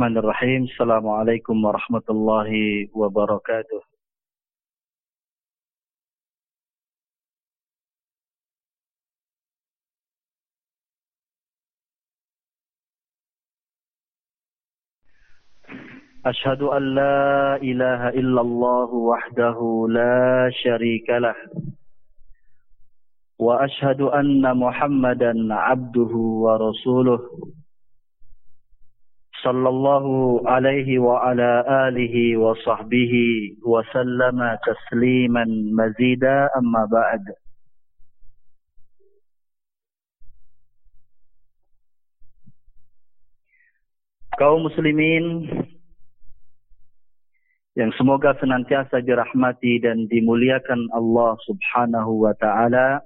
Bismillahirrahmanirrahim. Assalamualaikum warahmatullahi wabarakatuh. أشهد أن لا illallah wahdahu la وحده لا شريك له وأشهد أن محمدا عبده صلى الله عليه وعلى آله وصحبه وسلم تسليما مزيدا أما بعد kaum muslimin yang semoga senantiasa dirahmati dan dimuliakan Allah Subhanahu wa taala.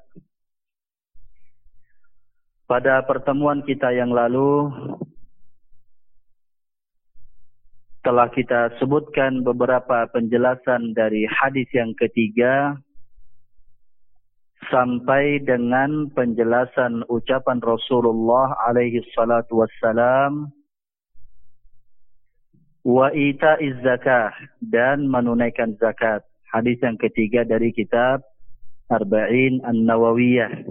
Pada pertemuan kita yang lalu telah kita sebutkan beberapa penjelasan dari hadis yang ketiga sampai dengan penjelasan ucapan Rasulullah alaihi salatu wassalam wa ita'iz zakah dan menunaikan zakat. Hadis yang ketiga dari kitab Arba'in An-Nawawiyah.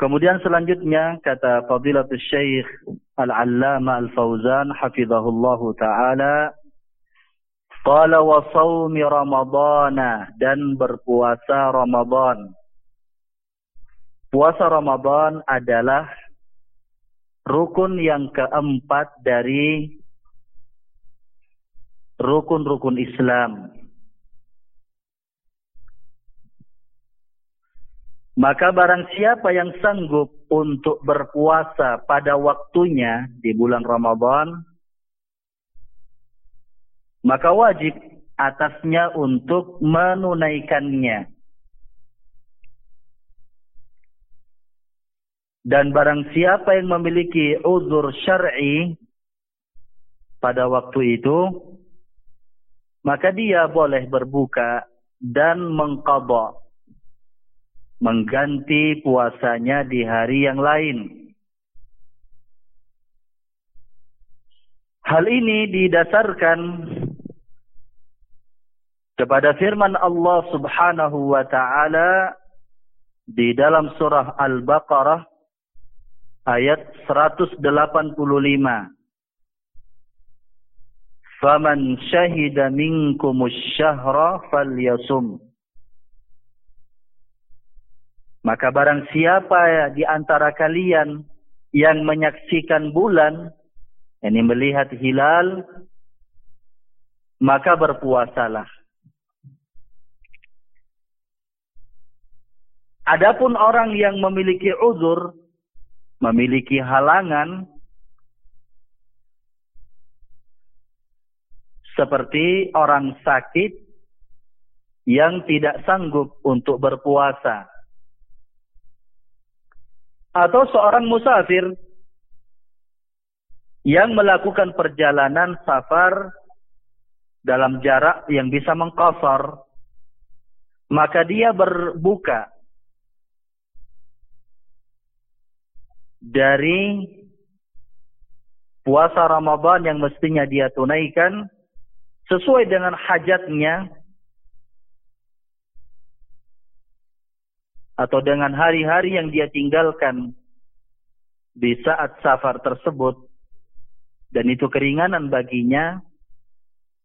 Kemudian selanjutnya kata Fadilatul Syekh Al-Allama Al-Fauzan hafizahullahu taala qala wa shaumi ramadhana dan berpuasa Ramadan. Puasa Ramadan adalah rukun yang keempat dari rukun-rukun Islam. Maka barang siapa yang sanggup untuk berpuasa pada waktunya di bulan Ramadan, maka wajib atasnya untuk menunaikannya. Dan barang siapa yang memiliki uzur syar'i pada waktu itu, maka dia boleh berbuka dan mengqadha mengganti puasanya di hari yang lain. Hal ini didasarkan kepada firman Allah Subhanahu wa taala di dalam surah Al-Baqarah ayat 185. Faman syahida minkumus syahra falyasum. Maka barang siapa di antara kalian yang menyaksikan bulan, ini melihat hilal, maka berpuasalah. Adapun orang yang memiliki uzur, memiliki halangan, seperti orang sakit yang tidak sanggup untuk berpuasa atau seorang musafir yang melakukan perjalanan safar dalam jarak yang bisa mengkosor, maka dia berbuka dari puasa Ramadan yang mestinya dia tunaikan sesuai dengan hajatnya atau dengan hari-hari yang dia tinggalkan di saat safar tersebut dan itu keringanan baginya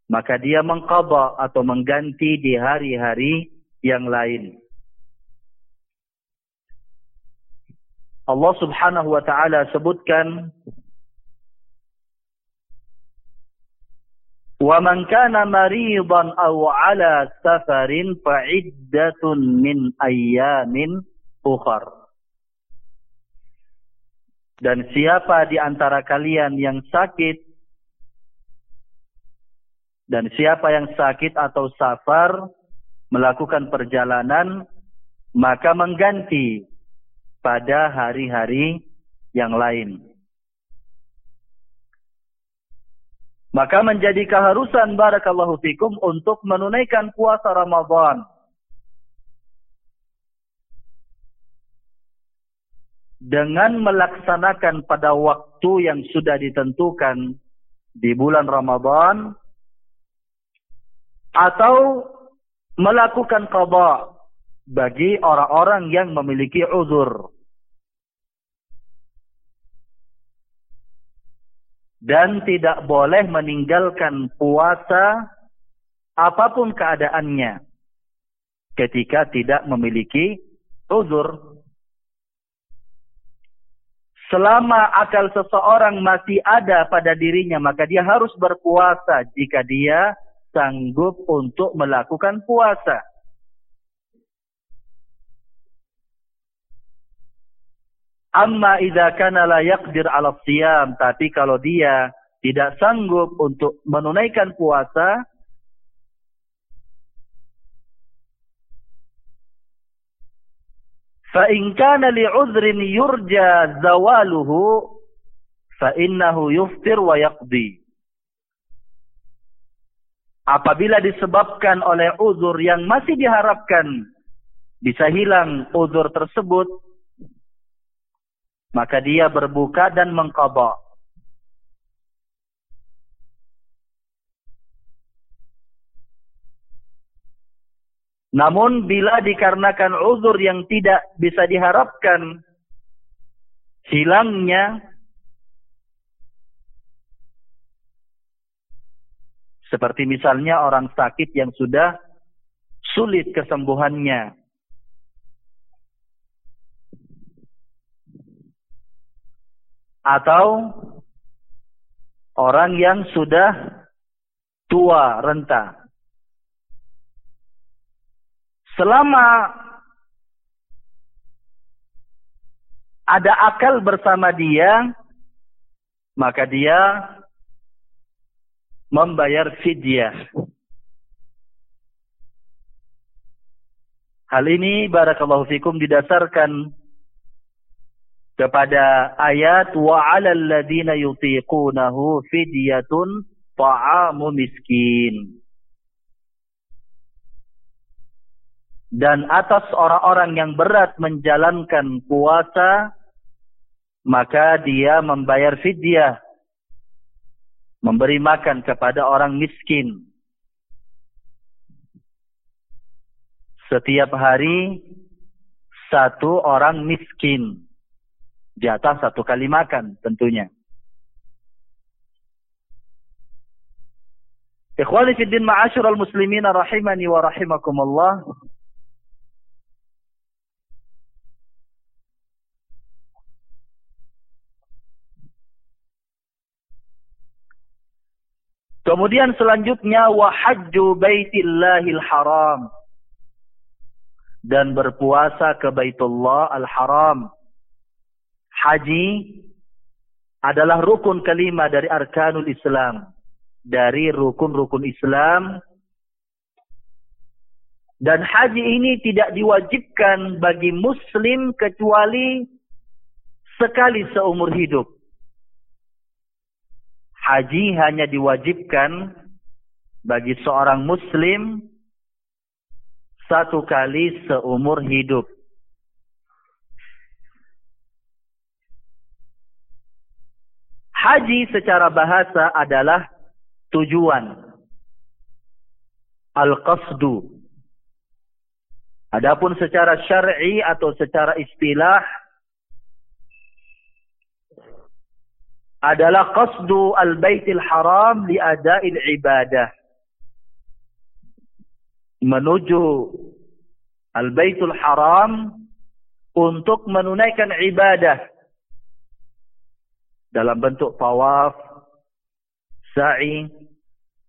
maka dia mengqadha atau mengganti di hari-hari yang lain. Allah Subhanahu wa taala sebutkan Wa man kana maridan aw ala safarin fa iddatun. Dan siapa di antara kalian yang sakit dan siapa yang sakit atau safar melakukan perjalanan maka mengganti pada hari-hari yang lain. Maka menjadi keharusan barakallahu fikum untuk menunaikan puasa Ramadan. dengan melaksanakan pada waktu yang sudah ditentukan di bulan Ramadan atau melakukan qada bagi orang-orang yang memiliki uzur. Dan tidak boleh meninggalkan puasa apa pun keadaannya ketika tidak memiliki uzur. Selama akal seseorang masih ada pada dirinya, maka dia harus berpuasa jika dia sanggup untuk melakukan puasa. Amma idza kana la yaqdir 'ala siyam, tapi kalau dia tidak sanggup untuk menunaikan puasa, fa in kana li'udhrin yurja zawaluhu fa innahu yuftir wa yaqdi. Apabila disebabkan oleh uzur yang masih diharapkan bisa hilang uzur tersebut, maka dia berbuka dan mengqadha. Namun bila dikarenakan uzur yang tidak bisa diharapkan hilangnya seperti misalnya orang sakit yang sudah sulit kesembuhannya atau orang yang sudah tua renta. Selama ada akal bersama dia, maka dia membayar fidyah. Hal ini barakallahu fikum didasarkan kepada ayat wa 'alal ladina yutiqunahu fidyatun ta'amu miskin. Dan atas orang-orang yang berat menjalankan puasa maka dia membayar fidyah memberi makan kepada orang miskin. Setiap hari satu orang miskin jatah satu kali makan tentunya. Ikhwani fi din ma'asyiral muslimin rahimani wa rahimakumullah. Kemudian selanjutnya wa hajju baitillahil haram dan berpuasa ke Baitullah al-Haram haji adalah rukun kelima dari arkanul Islam. Dari rukun-rukun Islam. Dan haji ini tidak diwajibkan bagi muslim kecuali sekali seumur hidup. Haji hanya diwajibkan bagi seorang muslim satu kali seumur hidup. Haji secara bahasa adalah tujuan. Al-qasdu. Adapun secara syar'i atau secara istilah adalah qasdu al-baitil haram li ada'il ibadah. Menuju al-baitul haram untuk menunaikan ibadah dalam bentuk tawaf, sa'i,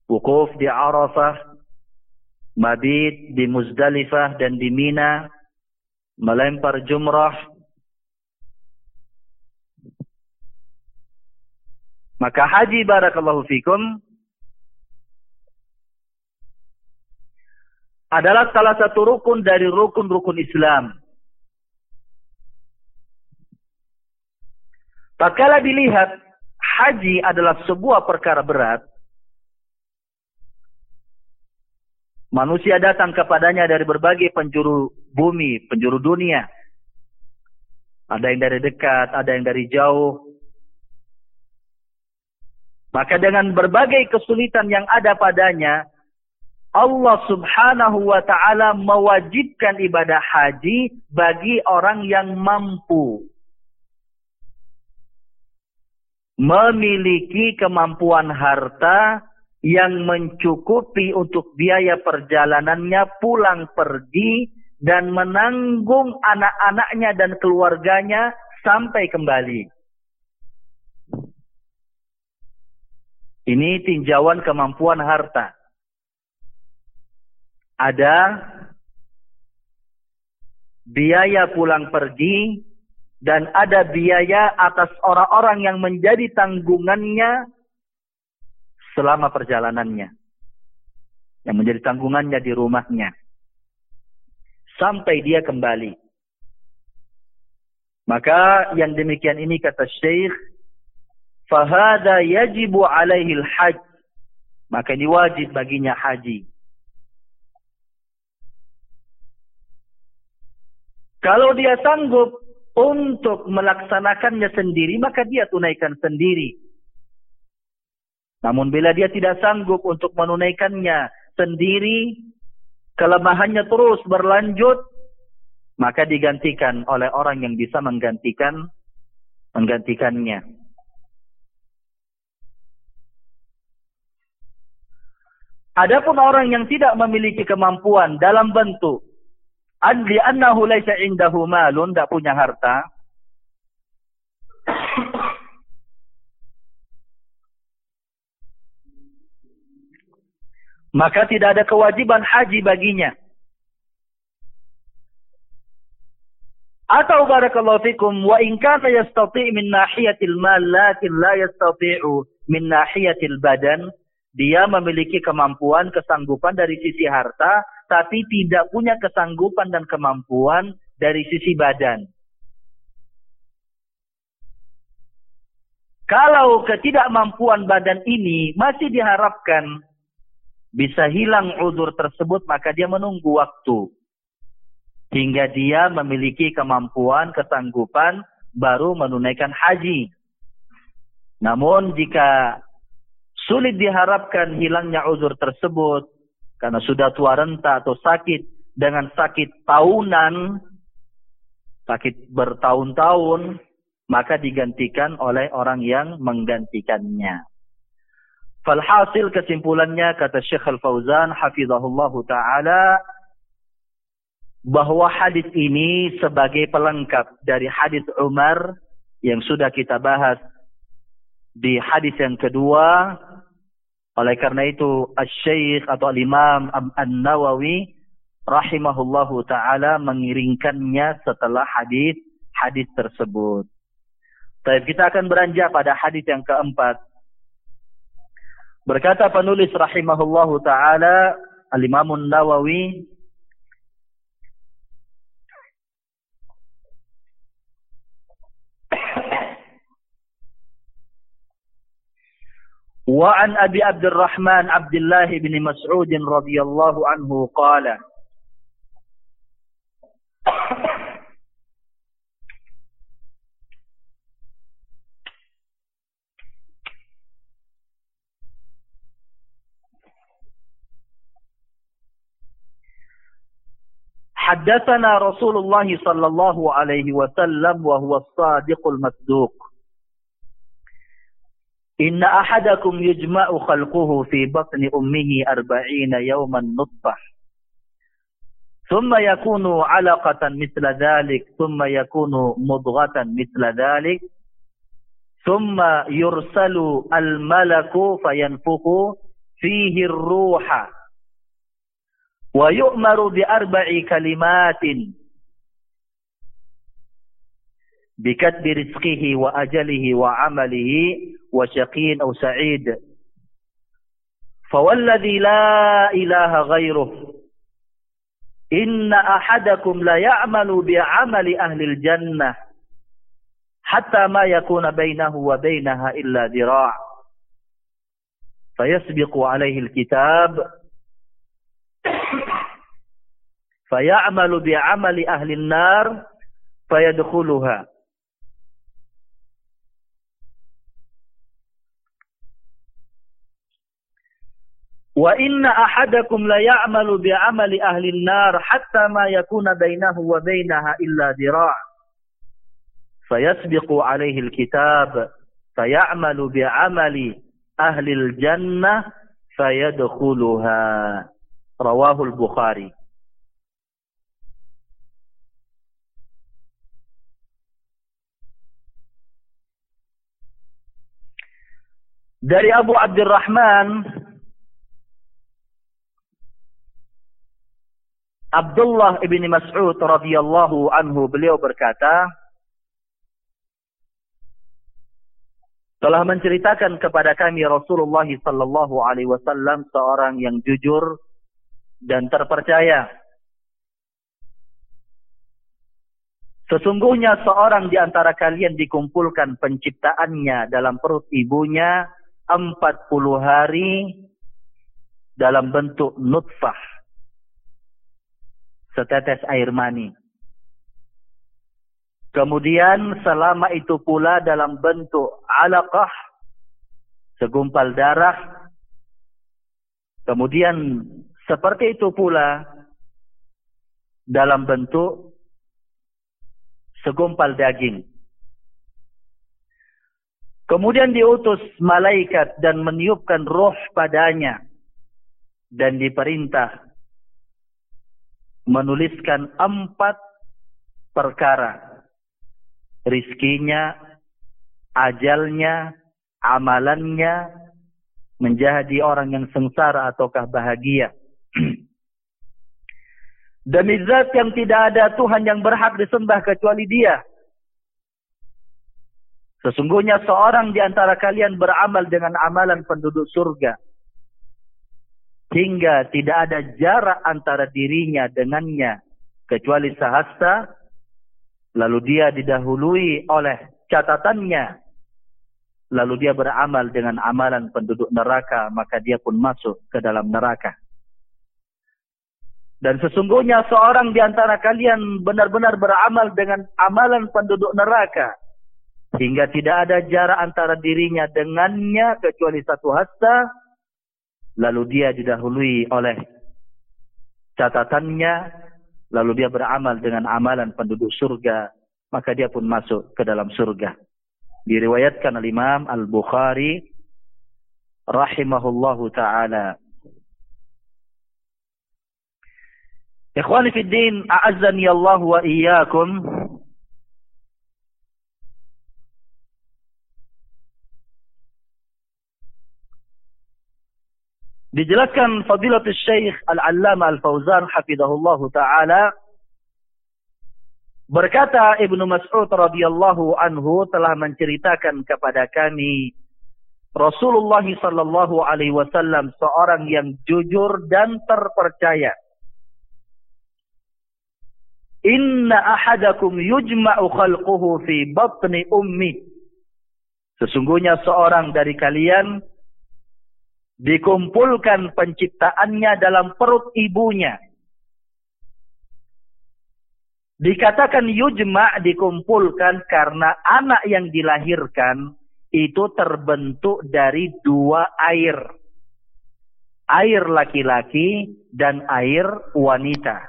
wukuf di Arafah, mabit di Muzdalifah dan di Mina, melempar jumrah. Maka haji barakallahu fikum adalah salah satu rukun dari rukun-rukun Islam. Tatkala dilihat haji adalah sebuah perkara berat, manusia datang kepadanya dari berbagai penjuru bumi, penjuru dunia. Ada yang dari dekat, ada yang dari jauh. Maka dengan berbagai kesulitan yang ada padanya, Allah subhanahu wa ta'ala mewajibkan ibadah haji bagi orang yang mampu. Memiliki kemampuan harta yang mencukupi untuk biaya perjalanannya pulang pergi dan menanggung anak-anaknya dan keluarganya sampai kembali. Ini tinjauan kemampuan harta. Ada biaya pulang pergi dan ada biaya atas orang-orang yang menjadi tanggungannya selama perjalanannya. Yang menjadi tanggungannya di rumahnya. Sampai dia kembali. Maka yang demikian ini kata Syekh fahada yajibu alaihi haj maka ini wajib baginya haji kalau dia sanggup untuk melaksanakannya sendiri maka dia tunaikan sendiri. Namun bila dia tidak sanggup untuk menunaikannya sendiri kelemahannya terus berlanjut maka digantikan oleh orang yang bisa menggantikan menggantikannya. Adapun orang yang tidak memiliki kemampuan dalam bentuk adli annahu laisa indahu malun, tidak punya harta. Maka tidak ada kewajiban haji baginya. Atau barakallahu fikum wa in kana yastati' min nahiyatil mal lakin la yastati'u min nahiyatil badan dia memiliki kemampuan, kesanggupan dari sisi harta, tapi tidak punya kesanggupan dan kemampuan dari sisi badan. Kalau ketidakmampuan badan ini masih diharapkan bisa hilang uzur tersebut, maka dia menunggu waktu. Hingga dia memiliki kemampuan, kesanggupan, baru menunaikan haji. Namun jika Sulit diharapkan hilangnya uzur tersebut karena sudah tua renta atau sakit dengan sakit tahunan, sakit bertahun-tahun, maka digantikan oleh orang yang menggantikannya. Falhasil kesimpulannya kata Syekh Al-Fauzan hafizahullah taala bahwa hadis ini sebagai pelengkap dari hadis Umar yang sudah kita bahas di hadis yang kedua oleh karena itu, Al-Syeikh atau Al-Imam An-Nawawi rahimahullahu taala mengiringkannya setelah hadis hadis tersebut. Baik, kita akan beranjak pada hadis yang keempat. Berkata penulis rahimahullahu taala Al-Imam An-Nawawi وعن أبي عبد الرحمن عبد الله بن مسعود رضي الله عنه قال حدثنا رسول الله صلى الله عليه وسلم وهو الصادق المصدوق. إن أحدكم يجمع خلقه في بطن أمه أربعين يوما نطفة ثم يكون علقة مثل ذلك ثم يكون مضغة مثل ذلك ثم يرسل الملك فينفخ فيه الروح ويؤمر بأربع كلمات بكتب رزقه وأجله وعمله وشقي أو سعيد. فوالذي لا إله غيره إن أحدكم لا يعمل بعمل أهل الجنة حتى ما يكون بينه وبينها إلا ذراع. فيسبق عليه الكتاب فيعمل بعمل أهل النار فيدخلها. وإن أحدكم ليعمل بعمل أهل النار حتى ما يكون بينه وبينها إلا ذراع. فيسبق عليه الكتاب فيعمل بعمل أهل الجنة فيدخلها. رواه البخاري. Dari Abu Abdurrahman Abdullah ibni Mas'ud radhiyallahu anhu beliau berkata telah menceritakan kepada kami Rasulullah sallallahu alaihi wasallam seorang yang jujur dan terpercaya. Sesungguhnya seorang di antara kalian dikumpulkan penciptaannya dalam perut ibunya 40 hari dalam bentuk nutfah setetes air mani. Kemudian selama itu pula dalam bentuk alaqah, segumpal darah. Kemudian seperti itu pula dalam bentuk segumpal daging. Kemudian diutus malaikat dan meniupkan roh padanya. Dan diperintah menuliskan empat perkara. Rizkinya, ajalnya, amalannya, menjadi orang yang sengsara ataukah bahagia. Demi zat yang tidak ada Tuhan yang berhak disembah kecuali dia. Sesungguhnya seorang di antara kalian beramal dengan amalan penduduk surga hingga tidak ada jarak antara dirinya dengannya kecuali sahasta lalu dia didahului oleh catatannya. Lalu dia beramal dengan amalan penduduk neraka maka dia pun masuk ke dalam neraka. Dan sesungguhnya seorang di antara kalian benar-benar beramal dengan amalan penduduk neraka. Hingga tidak ada jarak antara dirinya dengannya kecuali satu hasta lalu dia didahului oleh catatannya, lalu dia beramal dengan amalan penduduk surga, maka dia pun masuk ke dalam surga. Diriwayatkan oleh Imam Al-Bukhari rahimahullahu taala. Ikhwani fi din, a'azzani Allah wa iyyakum. Dijelaskan Fadilatul Syekh Al-Allama Al-Fauzan hafizahullahu taala berkata Ibnu Mas'ud radhiyallahu anhu telah menceritakan kepada kami Rasulullah sallallahu alaihi wasallam seorang yang jujur dan terpercaya. Inna ahadakum yujma'u khalquhu fi batni ummi. Sesungguhnya seorang dari kalian dikumpulkan penciptaannya dalam perut ibunya. Dikatakan yujma' dikumpulkan karena anak yang dilahirkan itu terbentuk dari dua air. Air laki-laki dan air wanita.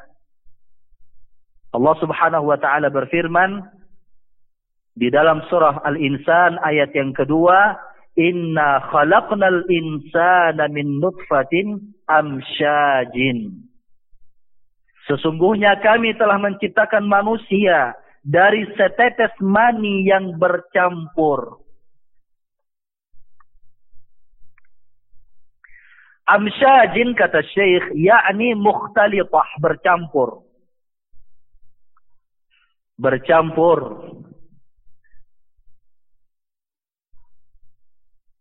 Allah subhanahu wa ta'ala berfirman di dalam surah Al-Insan ayat yang kedua, Inna khalaqnal insana min nutfatin amsyajin. Sesungguhnya kami telah menciptakan manusia dari setetes mani yang bercampur. Amsyajin kata Syekh, yakni mukhtalitah bercampur. Bercampur.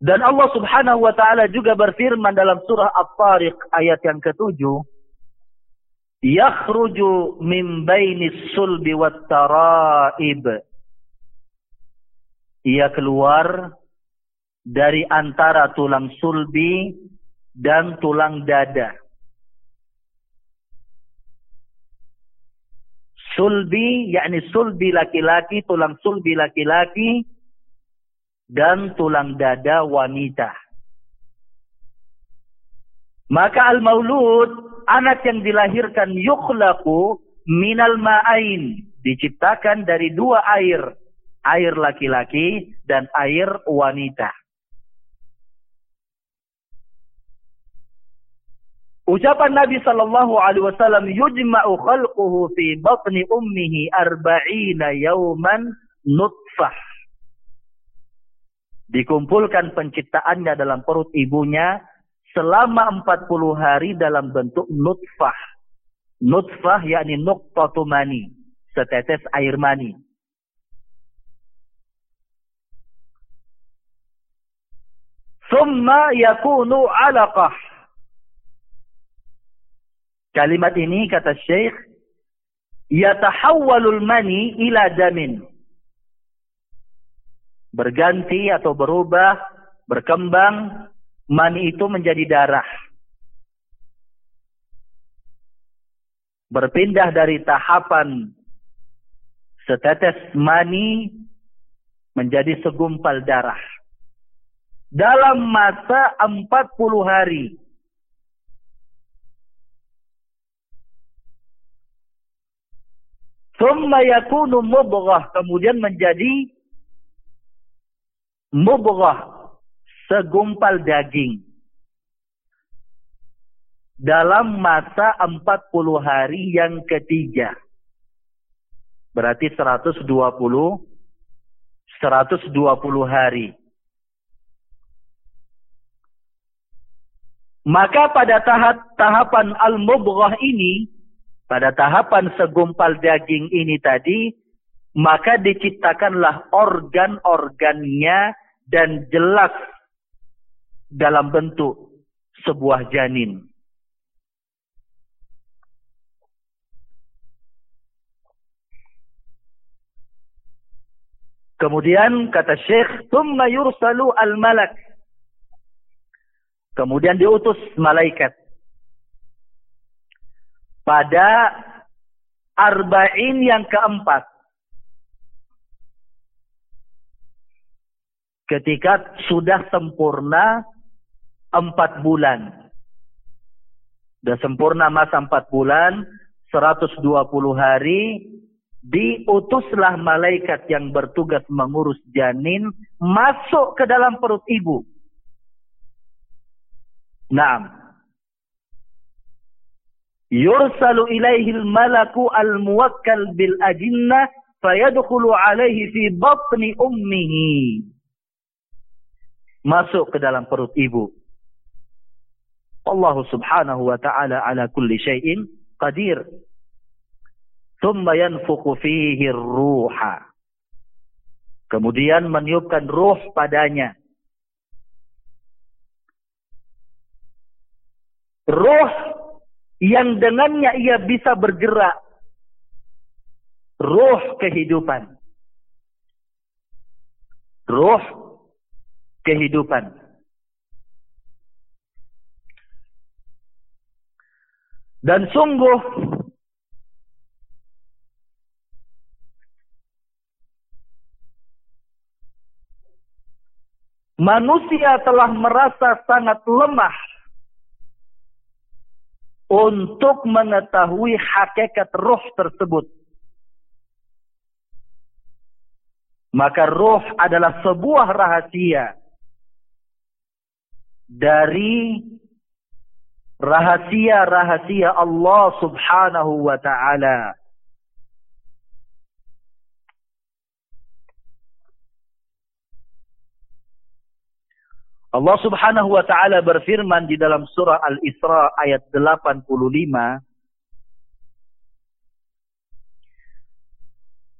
Dan Allah subhanahu wa ta'ala juga berfirman dalam surah At-Tariq ayat yang ketujuh. Yakhruju min bainis sulbi wat taraib. Ia keluar dari antara tulang sulbi dan tulang dada. Sulbi, yakni sulbi laki-laki, tulang sulbi laki-laki, dan tulang dada wanita. Maka al-maulud, anak yang dilahirkan yukhlaku minal ma'ain. Diciptakan dari dua air. Air laki-laki dan air wanita. Ucapan Nabi sallallahu alaihi wasallam yujma'u khalquhu fi batni ummihi arba'ina yawman nutfah. Dikumpulkan penciptaannya dalam perut ibunya selama 40 hari dalam bentuk nutfah. Nutfah yakni nuqtatu mani, setetes air mani. Thumma yakunu alaqah Kalimat ini kata Syekh yatahawwalul mani ila damin. Berganti atau berubah, berkembang mani itu menjadi darah. Berpindah dari tahapan setetes mani menjadi segumpal darah. Dalam masa 40 hari Thumma yakunu mubghah. Kemudian menjadi mubghah. Segumpal daging. Dalam masa 40 hari yang ketiga. Berarti 120 120 hari. Maka pada tahap tahapan al-mubghah ini pada tahapan segumpal daging ini tadi, maka diciptakanlah organ-organnya dan jelas dalam bentuk sebuah janin. Kemudian kata Syekh, "Tsumma yursalu al-malak." Kemudian diutus malaikat pada arba'in yang keempat. Ketika sudah sempurna empat bulan. Sudah sempurna masa empat bulan, 120 hari, diutuslah malaikat yang bertugas mengurus janin masuk ke dalam perut ibu. Nah, yursalu ilaihi al-malaku al-muwakkal bil ajinnah fayadkhulu alaihi fi batni ummihi masuk ke dalam perut ibu Allah subhanahu wa ta'ala ala kulli syai'in qadir thumma yanfukhu fihi ruha kemudian meniupkan ruh padanya ruh yang dengannya ia bisa bergerak. Ruh kehidupan. Ruh kehidupan. Dan sungguh manusia telah merasa sangat lemah untuk mengetahui hakikat roh tersebut. Maka roh adalah sebuah rahasia dari rahasia-rahasia Allah subhanahu wa ta'ala. Allah Subhanahu wa taala berfirman di dalam surah Al-Isra ayat 85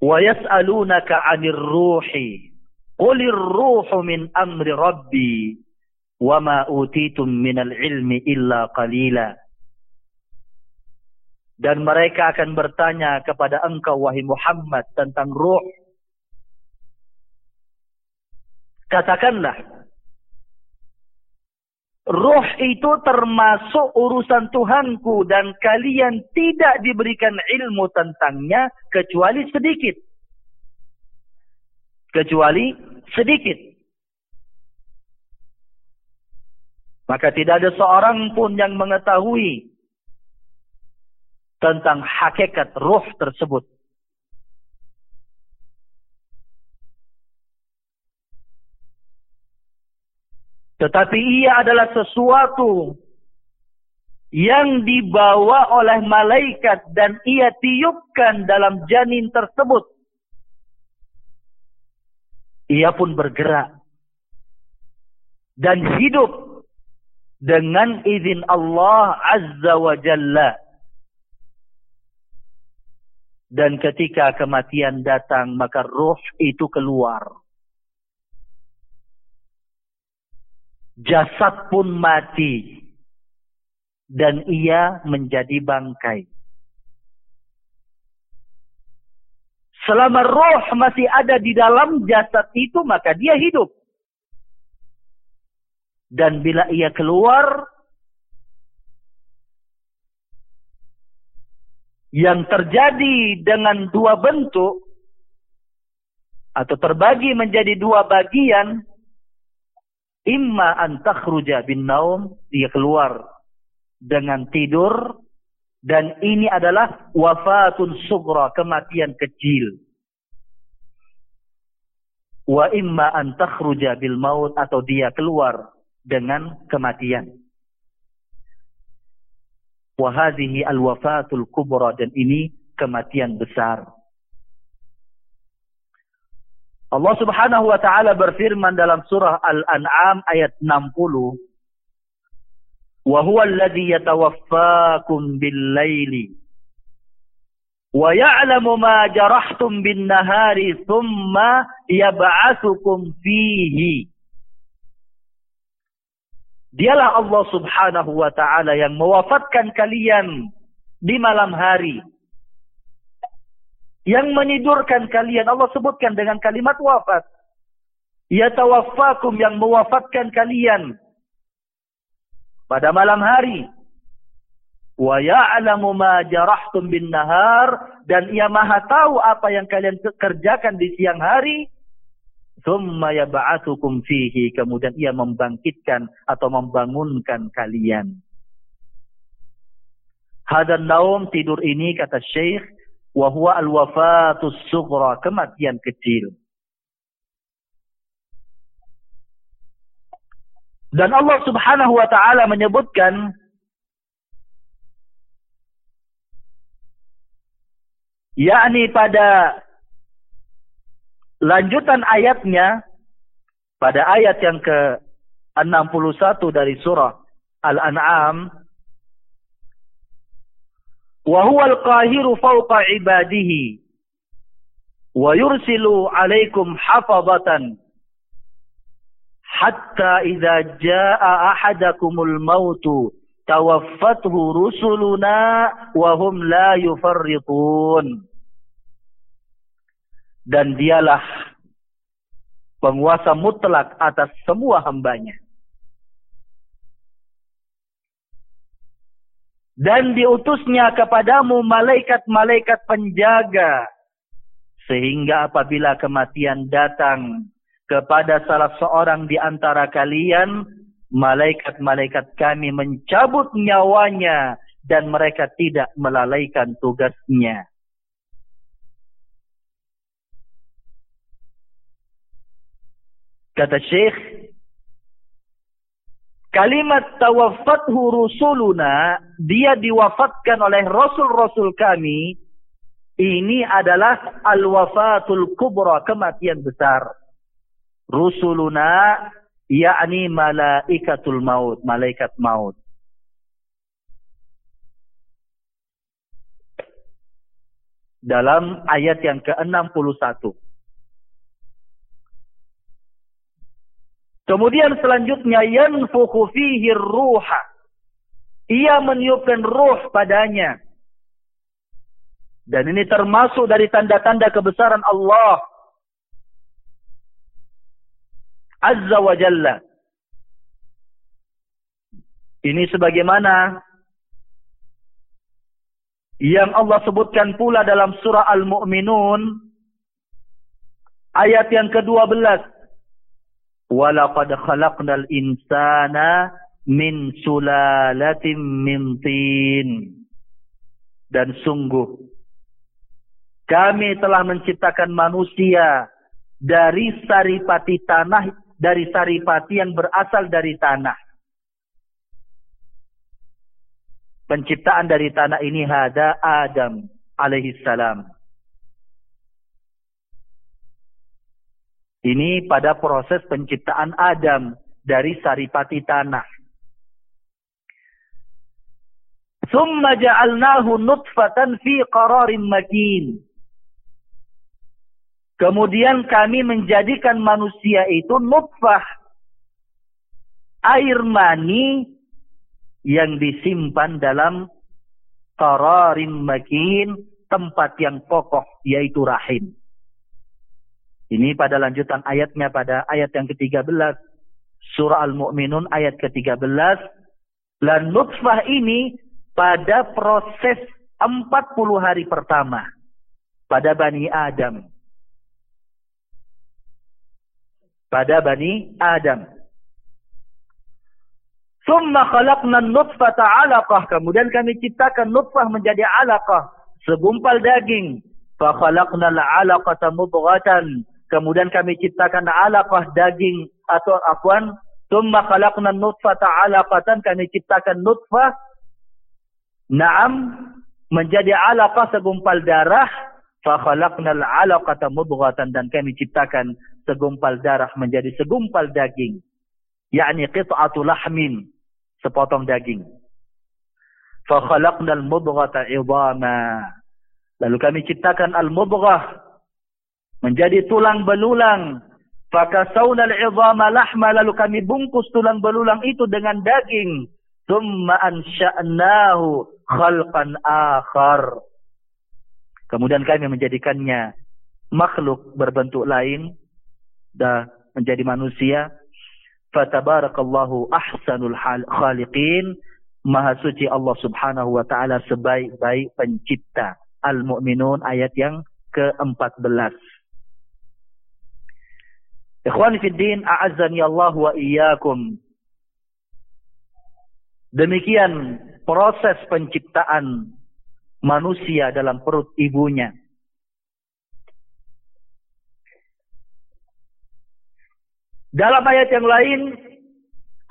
Wa yas'alunaka 'anir ruhi. Qulir ruhu min amri rabbi ma utitum minal ilmi illa qalila Dan mereka akan bertanya kepada engkau wahai Muhammad tentang ruh Katakanlah Roh itu termasuk urusan Tuhanku dan kalian tidak diberikan ilmu tentangnya kecuali sedikit. Kecuali sedikit. Maka tidak ada seorang pun yang mengetahui tentang hakikat ruh tersebut. Tetapi ia adalah sesuatu yang dibawa oleh malaikat dan ia tiupkan dalam janin tersebut. Ia pun bergerak dan hidup dengan izin Allah Azza wa Jalla. Dan ketika kematian datang maka ruh itu keluar. jasad pun mati dan ia menjadi bangkai. Selama roh masih ada di dalam jasad itu maka dia hidup. Dan bila ia keluar yang terjadi dengan dua bentuk atau terbagi menjadi dua bagian Imma an takhruja bin naum, dia keluar dengan tidur dan ini adalah wafatun sugra, kematian kecil. Wa imma an takhruja bil maut atau dia keluar dengan kematian. Wa hadhihi al wafatul kubra dan ini kematian besar. Allah Subhanahu wa taala berfirman dalam surah Al-An'am ayat 60 Wa huwa alladhi yatawaffakum bil-laili wa ya'lamu ma jarahtum bin-nahari thumma yab'atsukum fihi Dialah Allah Subhanahu wa taala yang mewafatkan kalian di malam hari yang menidurkan kalian Allah sebutkan dengan kalimat wafat. Ya tawaffakum yang mewafatkan kalian pada malam hari. Wa ya'lamu ma jarahtum bin nahar dan ia maha tahu apa yang kalian kerjakan di siang hari. Thumma yab'atsukum fihi kemudian ia membangkitkan atau membangunkan kalian. Hadan naum tidur ini kata Syekh Wahuwa al-wafatus sughra, kematian kecil. Dan Allah subhanahu wa ta'ala menyebutkan yakni pada Lanjutan ayatnya pada ayat yang ke-61 dari surah Al-An'am. Wa huwal qahiru fawqa ibadihi wa yursilu alaikum hafazatan hatta idza jaa ahadakumul mautu tawaffathu rusuluna wa hum la yufarriqun dan dialah penguasa mutlak atas semua hambanya. dan diutusnya kepadamu malaikat-malaikat penjaga sehingga apabila kematian datang kepada salah seorang di antara kalian malaikat-malaikat kami mencabut nyawanya dan mereka tidak melalaikan tugasnya kata Syekh Kalimat tawaffathu rusuluna, dia diwafatkan oleh rasul-rasul kami, ini adalah al-wafatul kubra, kematian besar. Rusuluna, yakni malaikatul maut, malaikat maut. Dalam ayat yang ke-61. Kemudian selanjutnya yanfukhu fihi ruha. Ia meniupkan ruh padanya. Dan ini termasuk dari tanda-tanda kebesaran Allah. Azza wa Jalla. Ini sebagaimana yang Allah sebutkan pula dalam surah Al-Mu'minun ayat yang ke-12 Walaqad khalaqnal insana min sulalatin min tin. Dan sungguh kami telah menciptakan manusia dari saripati tanah, dari saripati yang berasal dari tanah. Penciptaan dari tanah ini hada Adam alaihi salam. Ini pada proses penciptaan Adam dari saripati tanah. Summa ja'alnahu nutfatan fi qararin makin. Kemudian kami menjadikan manusia itu nutfah. Air mani yang disimpan dalam qararin makin. Tempat yang kokoh yaitu rahim. Ini pada lanjutan ayatnya pada ayat yang ke-13. Surah Al-Mu'minun ayat ke-13. Dan nutfah ini pada proses 40 hari pertama pada Bani Adam. Pada Bani Adam. Summa khalaqna nutfata alaqah. Kemudian kami ciptakan nutfah menjadi alaqah. Segumpal daging. Fa khalaqna alaqata mudghatan. Kemudian kami ciptakan alaqah daging atau afwan. Summa khalaqna nutfata alaqatan. Kami ciptakan nutfah Naam menjadi alaqah segumpal darah fa khalaqnal alaqata mudghatan dan kami ciptakan segumpal darah menjadi segumpal daging yakni qit'atu lahmin sepotong daging fa khalaqnal mudghata idama lalu kami ciptakan al mudghah menjadi tulang belulang fakasawna al idama lahma lalu kami bungkus tulang belulang itu dengan daging thumma ansha'nahu khalqan akhar. Kemudian kami menjadikannya makhluk berbentuk lain dan menjadi manusia. Fatabarakallahu ahsanul khaliqin. Maha suci Allah subhanahu wa ta'ala sebaik-baik pencipta. Al-Mu'minun ayat yang ke-14. Ikhwan fi din, a'azzani Allah wa iyyakum. Demikian proses penciptaan manusia dalam perut ibunya. Dalam ayat yang lain,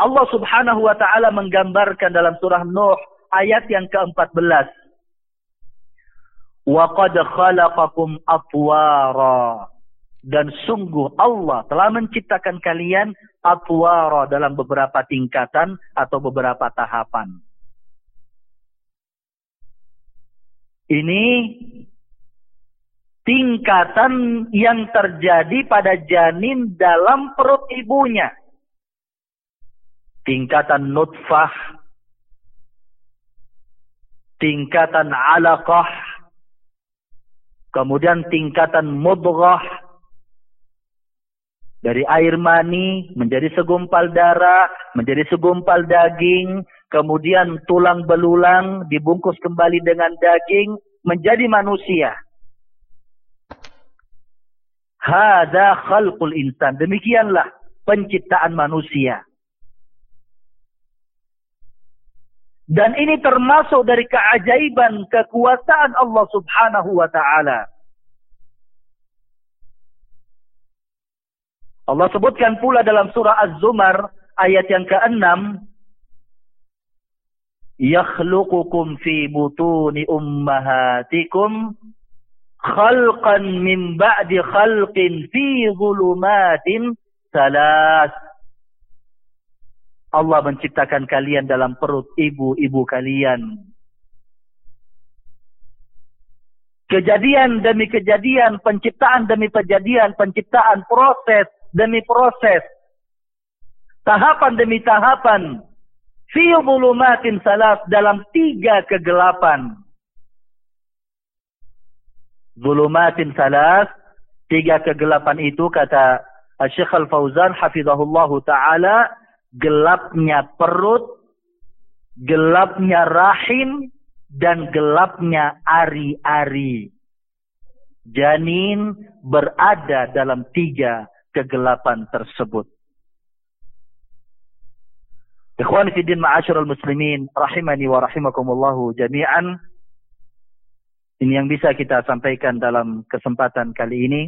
Allah Subhanahu wa taala menggambarkan dalam surah Nuh ayat yang ke-14. Wa qad khalaqakum atwara. Dan sungguh Allah telah menciptakan kalian atwara dalam beberapa tingkatan atau beberapa tahapan. Ini tingkatan yang terjadi pada janin dalam perut ibunya. Tingkatan nutfah, tingkatan alaqah, kemudian tingkatan mudghah, dari air mani menjadi segumpal darah, menjadi segumpal daging, kemudian tulang belulang dibungkus kembali dengan daging menjadi manusia. Hada khalqul insan. Demikianlah penciptaan manusia. Dan ini termasuk dari keajaiban kekuasaan Allah subhanahu wa ta'ala. Allah sebutkan pula dalam surah Az-Zumar ayat yang ke-6 yakhluqukum fi butuni ummahatikum khalqan min ba'di khalqin fi zulumatin salas Allah menciptakan kalian dalam perut ibu-ibu kalian. Kejadian demi kejadian penciptaan demi kejadian penciptaan proses demi proses tahapan demi tahapan Fi zulumatin salas dalam tiga kegelapan. Zulumatin salas, tiga kegelapan itu kata Syekh Al-Fauzan hafizahullahu taala, gelapnya perut, gelapnya rahim dan gelapnya ari-ari. Janin berada dalam tiga kegelapan tersebut. Ikhwani fi din ma'asyiral muslimin rahimani wa rahimakumullah jami'an. Ini yang bisa kita sampaikan dalam kesempatan kali ini.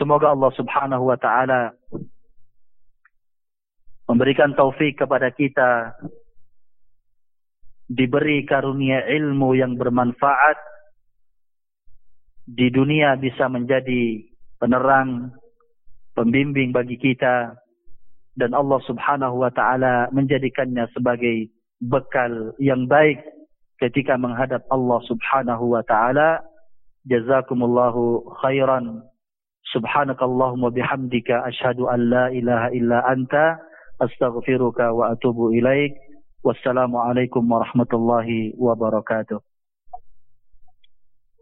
Semoga Allah Subhanahu wa taala memberikan taufik kepada kita diberi karunia ilmu yang bermanfaat di dunia bisa menjadi penerang pembimbing bagi kita. Dan Allah Subhanahu wa taala menjadikannya sebagai bekal yang baik ketika menghadap Allah Subhanahu wa taala. Jazakumullahu khairan. Subhanakallahumma bihamdika asyhadu an la ilaha illa anta astaghfiruka wa atubu ilaik. Wassalamu alaikum warahmatullahi wabarakatuh